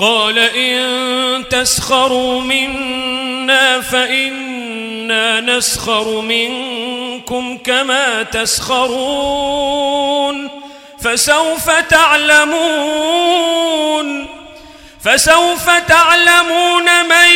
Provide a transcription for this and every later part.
قال إن تسخروا منا فإنا نسخر منكم كما تسخرون فسوف تعلمون فسوف تعلمون من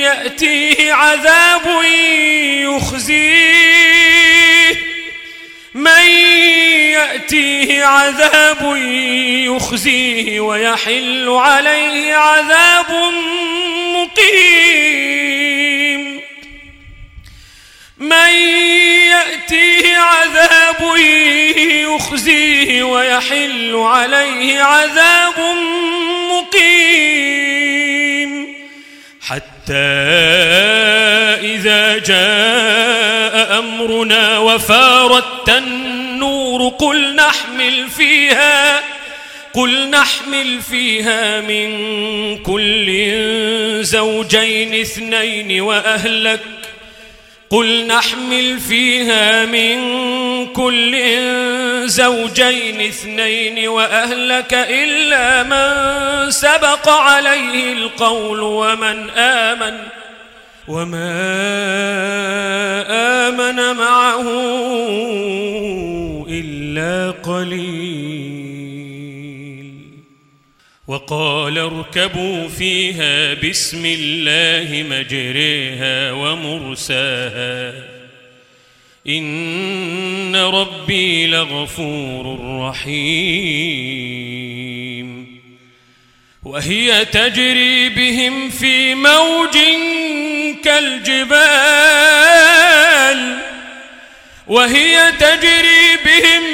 يأتيه عذاب يخزيه من يأتيه عذاب يخزيه ويحل عليه عذاب مقيم. من يأتيه عذاب يخزيه ويحل عليه عذاب مقيم. حتى إذا جاء أمرنا وفارت النور قل نحمل فيها قل نحمل فيها من كل زوجين اثنين وأهلك قل نحمل فيها من كل زوجين اثنين وأهلك إلا من سبق عليه القول ومن آمن وما آمن معه إلا قليل. وقال اركبوا فيها بسم الله مجريها ومرساها. إن ربي لغفور رحيم. وهي تجري بهم في موج كالجبال. وهي تجري بهم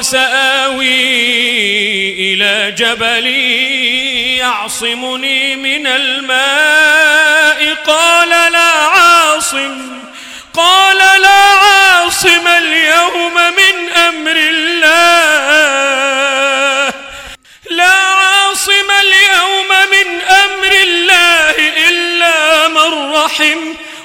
سآوي إلى جبل يعصمني من الماء. قال لا عاصم قال لا عاصم اليوم من أمر الله. لا عاصم اليوم من أمر الله إلا من رحم.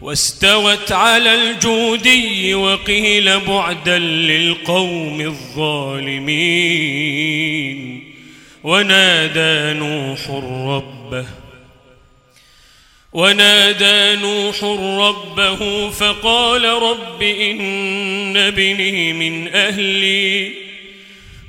واستوت على الجودي وقيل بعدا للقوم الظالمين. ونادى نوح ربه ونادى نوح ربه فقال رب إن ابني من أهلي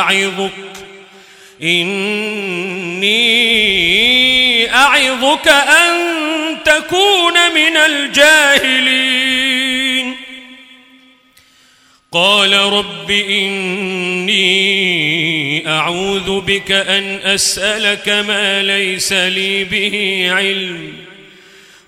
أعظك. إني أعظك أن تكون من الجاهلين. قال رب إني أعوذ بك أن أسألك ما ليس لي به علم.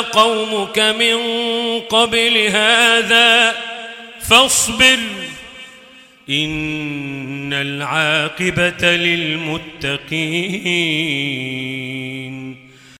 قومك من قبل هذا فاصبر إن العاقبة للمتقين.